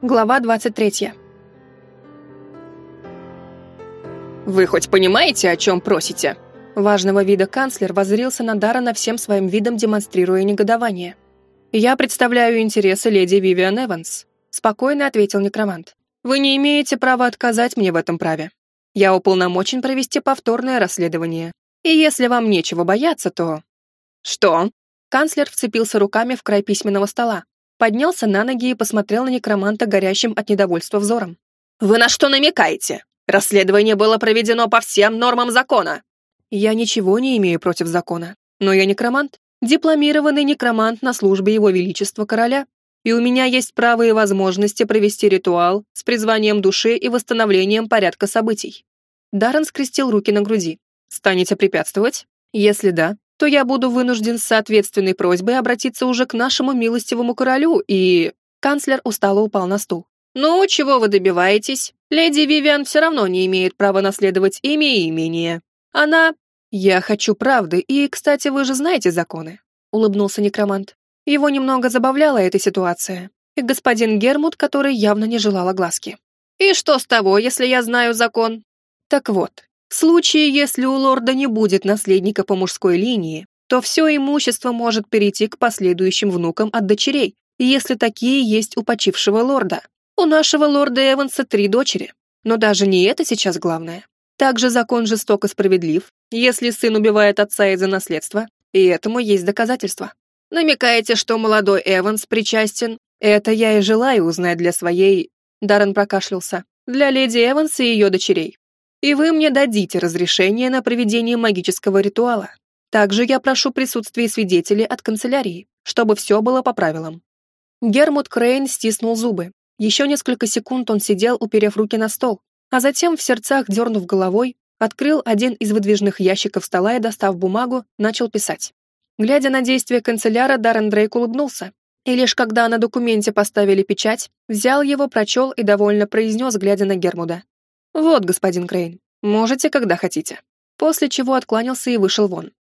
Глава 23. «Вы хоть понимаете, о чем просите?» Важного вида канцлер воззрился на Даррена всем своим видом, демонстрируя негодование. «Я представляю интересы леди Вивиан Эванс», — спокойно ответил некромант. «Вы не имеете права отказать мне в этом праве. Я уполномочен провести повторное расследование. И если вам нечего бояться, то...» «Что?» Канцлер вцепился руками в край письменного стола, поднялся на ноги и посмотрел на некроманта горящим от недовольства взором. «Вы на что намекаете? Расследование было проведено по всем нормам закона!» «Я ничего не имею против закона, но я некромант, дипломированный некромант на службе Его Величества Короля, и у меня есть право и возможности провести ритуал с призванием души и восстановлением порядка событий». Даррен скрестил руки на груди. «Станете препятствовать? Если да, то я буду вынужден с соответственной просьбой обратиться уже к нашему милостивому королю и...» Канцлер устало упал на стул. «Ну, чего вы добиваетесь? Леди Вивиан все равно не имеет права наследовать имя и имение. Она... Я хочу правды, и, кстати, вы же знаете законы», — улыбнулся некромант. Его немного забавляла эта ситуация. И господин Гермут, который явно не желал огласки. «И что с того, если я знаю закон?» «Так вот, в случае, если у лорда не будет наследника по мужской линии, то все имущество может перейти к последующим внукам от дочерей, если такие есть у почившего лорда. У нашего лорда Эванса три дочери. Но даже не это сейчас главное. Также закон жесток и справедлив, если сын убивает отца из-за наследства, и этому есть доказательства. Намекаете, что молодой Эванс причастен? Это я и желаю узнать для своей... Даррен прокашлялся. Для леди Эванса и ее дочерей и вы мне дадите разрешение на проведение магического ритуала. Также я прошу присутствие свидетелей от канцелярии, чтобы все было по правилам». Гермут Крейн стиснул зубы. Еще несколько секунд он сидел, уперев руки на стол, а затем, в сердцах дернув головой, открыл один из выдвижных ящиков стола и, достав бумагу, начал писать. Глядя на действия канцеляра, Даррен Дрейк улыбнулся, и лишь когда на документе поставили печать, взял его, прочел и довольно произнес, глядя на Гермуда. «Вот, господин Крейн, можете, когда хотите». После чего откланялся и вышел вон.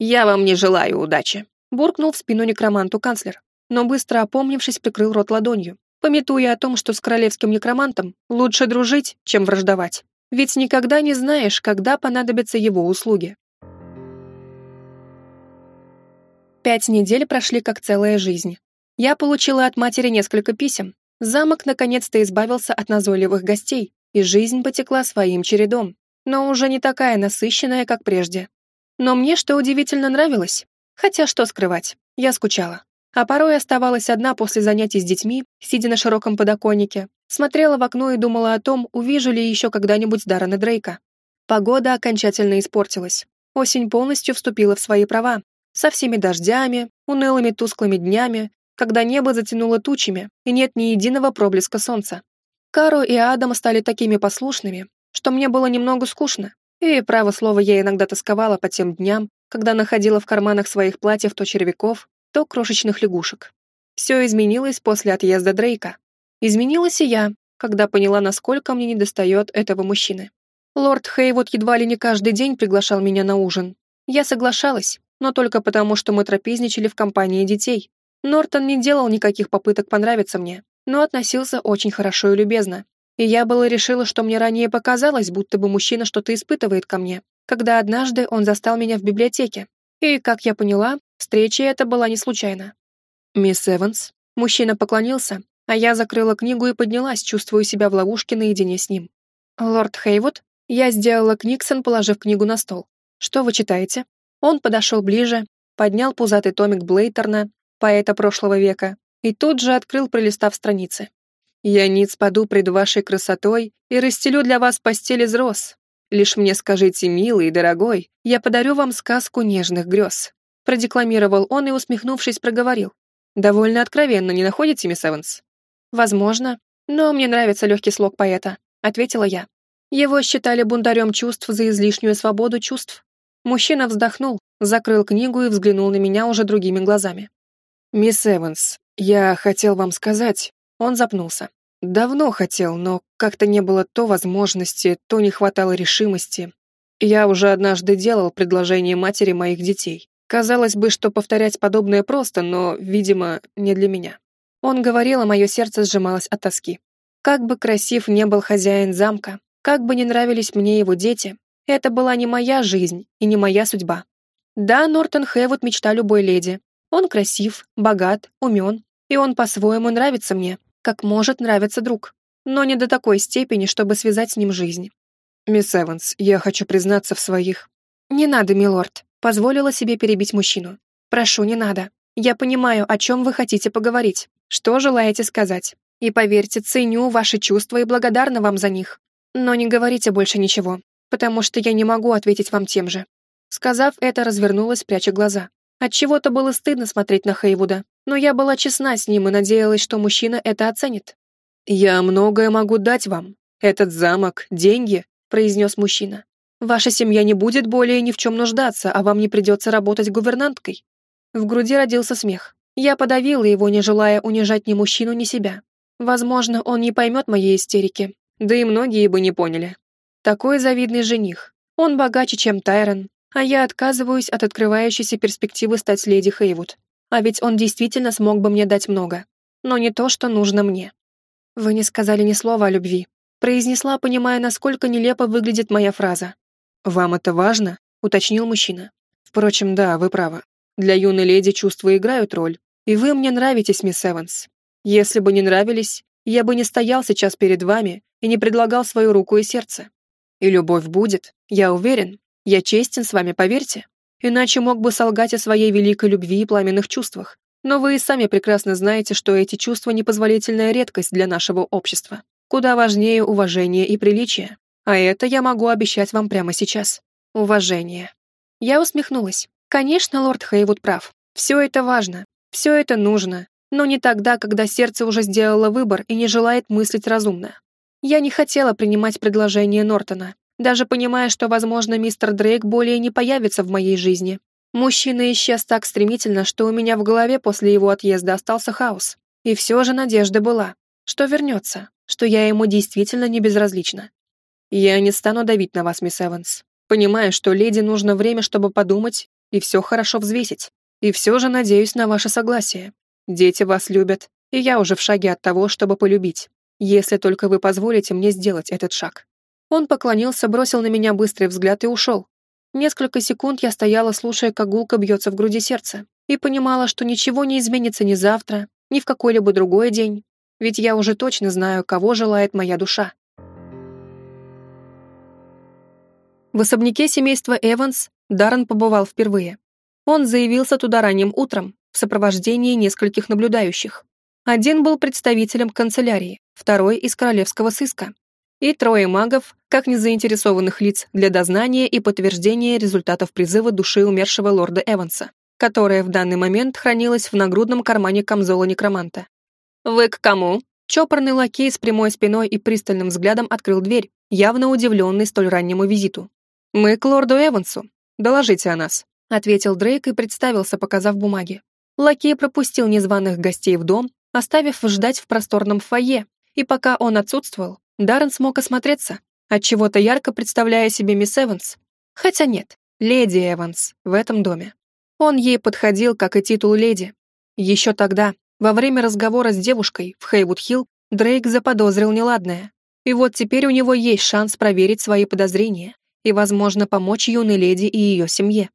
«Я вам не желаю удачи», — буркнул в спину некроманту канцлер, но быстро опомнившись, прикрыл рот ладонью, пометуя о том, что с королевским некромантом лучше дружить, чем враждовать. Ведь никогда не знаешь, когда понадобятся его услуги. Пять недель прошли как целая жизнь. Я получила от матери несколько писем. Замок наконец-то избавился от назойливых гостей, и жизнь потекла своим чередом, но уже не такая насыщенная, как прежде. Но мне, что удивительно, нравилось. Хотя что скрывать, я скучала. А порой оставалась одна после занятий с детьми, сидя на широком подоконнике, смотрела в окно и думала о том, увижу ли еще когда-нибудь Даррена Дрейка. Погода окончательно испортилась. Осень полностью вступила в свои права. Со всеми дождями, унылыми тусклыми днями, когда небо затянуло тучами, и нет ни единого проблеска солнца. Каро и Адам стали такими послушными, что мне было немного скучно, и, право слово, я иногда тосковала по тем дням, когда находила в карманах своих платьев то червяков, то крошечных лягушек. Все изменилось после отъезда Дрейка. Изменилась и я, когда поняла, насколько мне недостает этого мужчины. Лорд Хейвуд едва ли не каждый день приглашал меня на ужин. Я соглашалась, но только потому, что мы трапезничали в компании детей. Нортон не делал никаких попыток понравиться мне, но относился очень хорошо и любезно. И я было решила, что мне ранее показалось, будто бы мужчина что-то испытывает ко мне, когда однажды он застал меня в библиотеке. И, как я поняла, встреча эта была не случайна. «Мисс Эванс». Мужчина поклонился, а я закрыла книгу и поднялась, чувствуя себя в ловушке наедине с ним. «Лорд Хейвуд?» Я сделала Книксон, положив книгу на стол. «Что вы читаете?» Он подошел ближе, поднял пузатый томик Блейтерна, поэта прошлого века, и тут же открыл, пролистав страницы. «Я ниц паду пред вашей красотой и расстелю для вас постель из роз. Лишь мне скажите, милый и дорогой, я подарю вам сказку нежных грез», продекламировал он и, усмехнувшись, проговорил. «Довольно откровенно, не находите, мисс Эванс?» «Возможно, но мне нравится легкий слог поэта», ответила я. Его считали бунтарем чувств за излишнюю свободу чувств. Мужчина вздохнул, закрыл книгу и взглянул на меня уже другими глазами. «Мисс Эванс, «Я хотел вам сказать...» Он запнулся. «Давно хотел, но как-то не было то возможности, то не хватало решимости. Я уже однажды делал предложение матери моих детей. Казалось бы, что повторять подобное просто, но, видимо, не для меня. Он говорил, а мое сердце сжималось от тоски. Как бы красив не был хозяин замка, как бы не нравились мне его дети, это была не моя жизнь и не моя судьба. Да, Нортон Хэвуд мечта любой леди. Он красив, богат, умен, и он по-своему нравится мне, как может нравиться друг. Но не до такой степени, чтобы связать с ним жизнь. «Мисс Эванс, я хочу признаться в своих...» «Не надо, милорд», — позволила себе перебить мужчину. «Прошу, не надо. Я понимаю, о чем вы хотите поговорить, что желаете сказать. И поверьте, ценю ваши чувства и благодарна вам за них. Но не говорите больше ничего, потому что я не могу ответить вам тем же». Сказав это, развернулась, пряча глаза. Отчего-то было стыдно смотреть на Хейвуда, но я была честна с ним и надеялась, что мужчина это оценит. «Я многое могу дать вам. Этот замок, деньги», — произнес мужчина. «Ваша семья не будет более ни в чем нуждаться, а вам не придется работать гувернанткой». В груди родился смех. Я подавила его, не желая унижать ни мужчину, ни себя. Возможно, он не поймет моей истерики, да и многие бы не поняли. Такой завидный жених. Он богаче, чем Тайрон, а я отказываюсь от открывающейся перспективы стать леди Хейвуд. А ведь он действительно смог бы мне дать много. Но не то, что нужно мне. Вы не сказали ни слова о любви. Произнесла, понимая, насколько нелепо выглядит моя фраза. «Вам это важно?» — уточнил мужчина. «Впрочем, да, вы правы. Для юной леди чувства играют роль. И вы мне нравитесь, мисс Эванс. Если бы не нравились, я бы не стоял сейчас перед вами и не предлагал свою руку и сердце. И любовь будет, я уверен. Я честен с вами, поверьте. Иначе мог бы солгать о своей великой любви и пламенных чувствах. Но вы и сами прекрасно знаете, что эти чувства — непозволительная редкость для нашего общества. Куда важнее уважение и приличие. А это я могу обещать вам прямо сейчас. Уважение. Я усмехнулась. Конечно, лорд Хейвуд прав. Все это важно. Все это нужно. Но не тогда, когда сердце уже сделало выбор и не желает мыслить разумно. Я не хотела принимать предложение Нортона, даже понимая, что, возможно, мистер Дрейк более не появится в моей жизни. Мужчина исчез так стремительно, что у меня в голове после его отъезда остался хаос. И все же надежда была, что вернется, что я ему действительно не безразлична. Я не стану давить на вас, мисс Эванс. Понимаю, что леди нужно время, чтобы подумать и все хорошо взвесить. И все же надеюсь на ваше согласие. Дети вас любят, и я уже в шаге от того, чтобы полюбить, если только вы позволите мне сделать этот шаг». Он поклонился, бросил на меня быстрый взгляд и ушел. Несколько секунд я стояла, слушая, как гулко бьется в груди сердце, и понимала, что ничего не изменится ни завтра, ни в какой-либо другой день, ведь я уже точно знаю, кого желает моя душа. В особняке семейства Эванс Даррен побывал впервые. Он заявился туда ранним утром, в сопровождении нескольких наблюдающих. Один был представителем канцелярии, второй из королевского сыска. И трое магов, как незаинтересованных лиц для дознания и подтверждения результатов призыва души умершего лорда Эванса, которая в данный момент хранилась в нагрудном кармане камзола некроманта. «Вы к кому?» Чопорный лакей с прямой спиной и пристальным взглядом открыл дверь, явно удивленный столь раннему визиту. «Мы к лорду Эвансу. Доложите о нас», — ответил Дрейк и представился, показав бумаги. Лакей пропустил незваных гостей в дом, оставив ждать в просторном фойе, и пока он отсутствовал, Даррен смог осмотреться, отчего-то ярко представляя себе мисс Эванс. Хотя нет, леди Эванс в этом доме. Он ей подходил, как и титул леди. Еще тогда, во время разговора с девушкой в Хейвуд-Хилл, Дрейк заподозрил неладное. И вот теперь у него есть шанс проверить свои подозрения и, возможно, помочь юной леди и ее семье.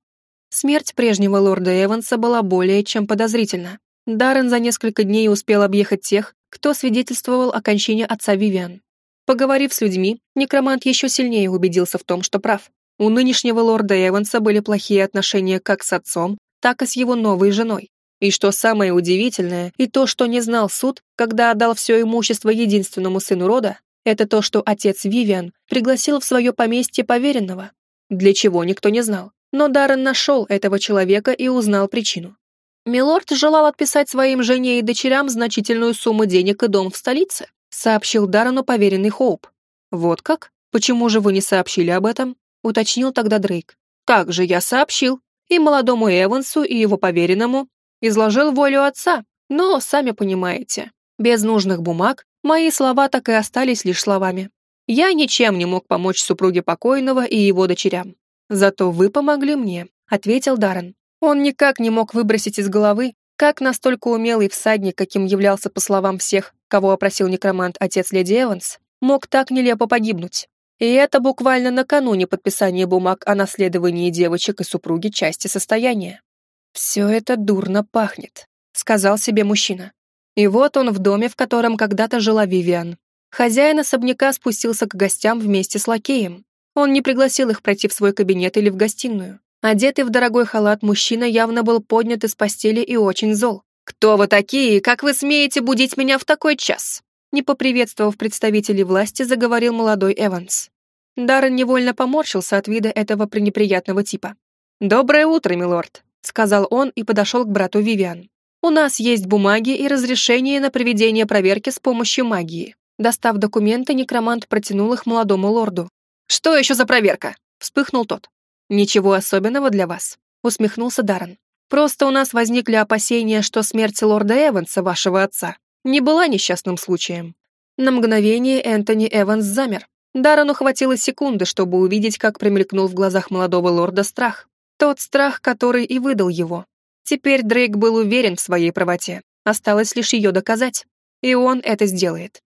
Смерть прежнего лорда Эванса была более чем подозрительна. Даррен за несколько дней успел объехать тех, кто свидетельствовал о кончине отца Вивиан. Поговорив с людьми, некромант еще сильнее убедился в том, что прав. У нынешнего лорда Эванса были плохие отношения как с отцом, так и с его новой женой. И что самое удивительное, и то, что не знал суд, когда отдал все имущество единственному сыну рода, это то, что отец Вивиан пригласил в свое поместье поверенного. Для чего никто не знал. Но Даррен нашел этого человека и узнал причину. Милорд желал отписать своим жене и дочерям значительную сумму денег и дом в столице, сообщил Даррену поверенный Хоуп. Вот как? Почему же вы не сообщили об этом? уточнил тогда Дрейк. Как же я сообщил? И молодому Эвансу, и его поверенному изложил волю отца, но, сами понимаете, без нужных бумаг мои слова так и остались лишь словами. Я ничем не мог помочь супруге покойного и его дочерям. Зато вы помогли мне, ответил Даррен. Он никак не мог выбросить из головы, Как настолько умелый всадник, каким являлся по словам всех, кого опросил некромант отец леди Эванс, мог так нелепо погибнуть? И это буквально накануне подписания бумаг о наследовании девочек и супруги части состояния. «Все это дурно пахнет», — сказал себе мужчина. И вот он в доме, в котором когда-то жила Вивиан. Хозяин особняка спустился к гостям вместе с лакеем. Он не пригласил их пройти в свой кабинет или в гостиную. Одетый в дорогой халат мужчина явно был поднят из постели и очень зол. «Кто вы такие? Как вы смеете будить меня в такой час?» Не поприветствовав представителей власти, заговорил молодой Эванс. Даррен невольно поморщился от вида этого пренеприятного типа. «Доброе утро, милорд», — сказал он и подошел к брату Вивиан. «У нас есть бумаги и разрешение на проведение проверки с помощью магии». Достав документы, некромант протянул их молодому лорду. «Что еще за проверка?» — вспыхнул тот. «Ничего особенного для вас», — усмехнулся Даррен. «Просто у нас возникли опасения, что смерть лорда Эванса, вашего отца, не была несчастным случаем». На мгновение Энтони Эванс замер. Даррену хватило секунды, чтобы увидеть, как промелькнул в глазах молодого лорда страх. Тот страх, который и выдал его. Теперь Дрейк был уверен в своей правоте. Осталось лишь ее доказать. И он это сделает.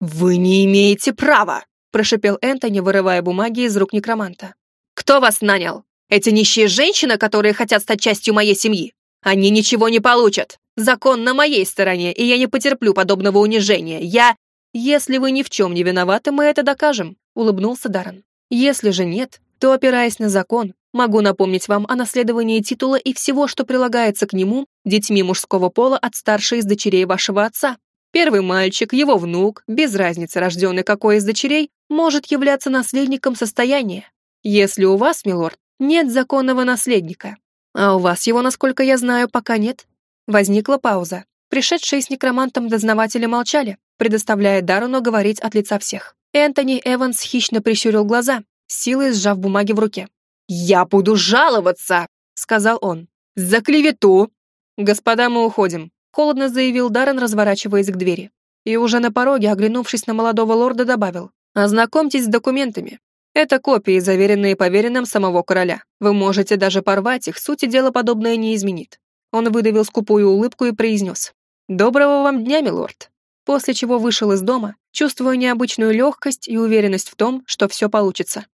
«Вы не имеете права!» – прошипел Энтони, вырывая бумаги из рук некроманта. Кто вас нанял? Эти нищие женщины, которые хотят стать частью моей семьи? Они ничего не получат. Закон на моей стороне, и я не потерплю подобного унижения. Я... Если вы ни в чем не виноваты, мы это докажем», — улыбнулся Даррен. «Если же нет, то, опираясь на закон, могу напомнить вам о наследовании титула и всего, что прилагается к нему, детьми мужского пола от старшей из дочерей вашего отца. Первый мальчик, его внук, без разницы, рожденный какой из дочерей, может являться наследником состояния, если у вас, милорд, нет законного наследника. А у вас его, насколько я знаю, пока нет. Возникла пауза. Пришедшие с некромантом дознаватели молчали, предоставляя Даруну говорить от лица всех. Энтони Эванс хищно прищурил глаза, силой сжав бумаги в руке. «Я буду жаловаться!» — сказал он. «За клевету!» «Господа, мы уходим», — холодно заявил Даррен, разворачиваясь к двери. И уже на пороге, оглянувшись на молодого лорда, добавил. «Ознакомьтесь с документами. Это копии, заверенные поверенным самого короля. Вы можете даже порвать их, сути дела подобное не изменит. Он выдавил скупую улыбку и произнес. «Доброго вам дня, милорд!» После чего вышел из дома, чувствуя необычную легкость и уверенность в том, что все получится.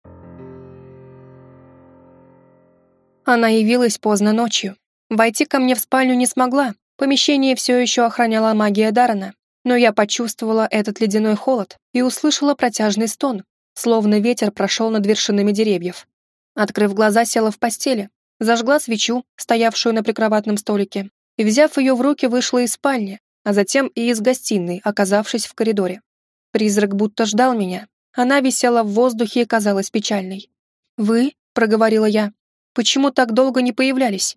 Она явилась поздно ночью. Войти ко мне в спальню не смогла, помещение все еще охраняла магия Дарана, но я почувствовала этот ледяной холод и услышала протяжный стон, словно ветер прошел над вершинами деревьев. Открыв глаза, села в постели, зажгла свечу, стоявшую на прикроватном столике, и, взяв ее в руки, вышла из спальни, а затем и из гостиной, оказавшись в коридоре. Призрак будто ждал меня. Она висела в воздухе и казалась печальной. «Вы?» — проговорила я. «Почему так долго не появлялись?»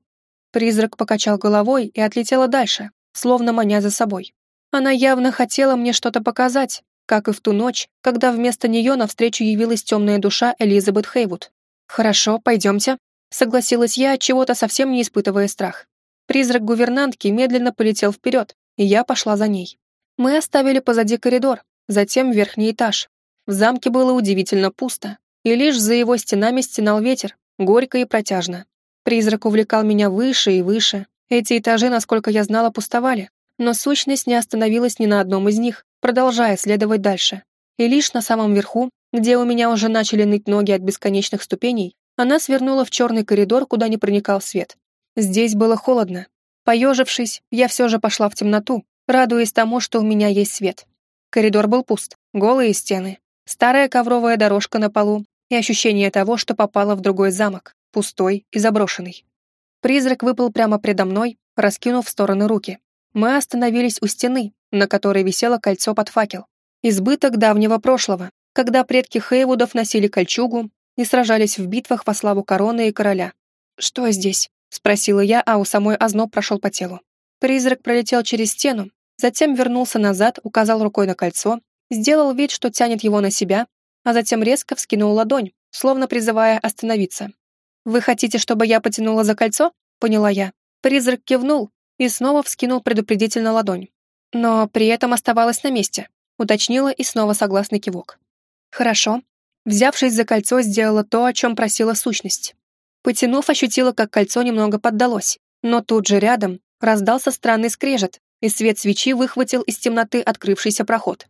Призрак покачал головой и отлетела дальше, словно маня за собой. Она явно хотела мне что-то показать, как и в ту ночь, когда вместо нее навстречу явилась темная душа Элизабет Хейвуд. «Хорошо, пойдемте», — согласилась я, чего-то совсем не испытывая страх. Призрак гувернантки медленно полетел вперед, и я пошла за ней. Мы оставили позади коридор, затем верхний этаж. В замке было удивительно пусто, и лишь за его стенами стенал ветер, горько и протяжно. Призрак увлекал меня выше и выше. Эти этажи, насколько я знала, пустовали, но сущность не остановилась ни на одном из них, продолжая следовать дальше. И лишь на самом верху, где у меня уже начали ныть ноги от бесконечных ступеней, она свернула в черный коридор, куда не проникал свет. Здесь было холодно. Поежившись, я все же пошла в темноту, радуясь тому, что у меня есть свет. Коридор был пуст, голые стены, старая ковровая дорожка на полу и ощущение того, что попала в другой замок, пустой и заброшенный. Призрак выпал прямо предо мной, раскинув в стороны руки. Мы остановились у стены, на которой висело кольцо под факел. Избыток давнего прошлого, когда предки Хейвудов носили кольчугу и сражались в битвах во славу короны и короля. «Что здесь?» — спросила я, а у самой озноб прошел по телу. Призрак пролетел через стену, затем вернулся назад, указал рукой на кольцо, сделал вид, что тянет его на себя, а затем резко вскинул ладонь, словно призывая остановиться. «Вы хотите, чтобы я потянула за кольцо?» — поняла я. Призрак кивнул, и снова вскинул предупредительно ладонь. Но при этом оставалась на месте, уточнила и снова согласный кивок. Хорошо. Взявшись за кольцо, сделала то, о чем просила сущность. Потянув, ощутила, как кольцо немного поддалось, но тут же рядом, Раздался странный скрежет, и свет свечи выхватил из темноты открывшийся проход.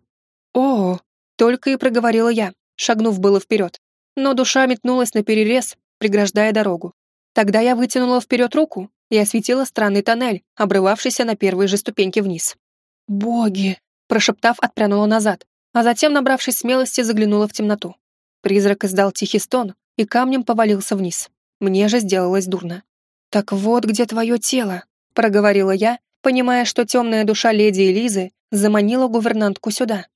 «О!» — только и проговорила я, шагнув было вперед. Но душа метнулась на перерез, преграждая дорогу. Тогда я вытянула вперед руку и осветила странный тоннель, обрывавшийся на первой же ступеньке вниз. «Боги!» — прошептав, отпрянула назад, а затем, набравшись смелости, заглянула в темноту. Призрак издал тихий стон и камнем повалился вниз. Мне же сделалось дурно. «Так вот где твое тело», — проговорила я, понимая, что темная душа леди Элизы заманила гувернантку сюда.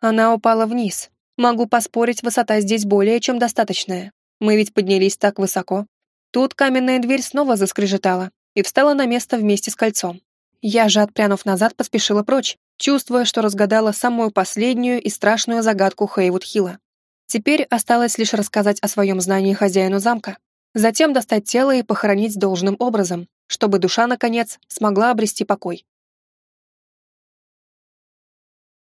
Она упала вниз. Могу поспорить, высота здесь более чем достаточная. Мы ведь поднялись так высоко. Тут каменная дверь снова заскрежетала и встала на место вместе с кольцом. Я же, отпрянув назад, поспешила прочь, чувствуя, что разгадала самую последнюю и страшную загадку Хейвуд Хилла. Теперь осталось лишь рассказать о своем знании хозяину замка, затем достать тело и похоронить должным образом, чтобы душа, наконец, смогла обрести покой.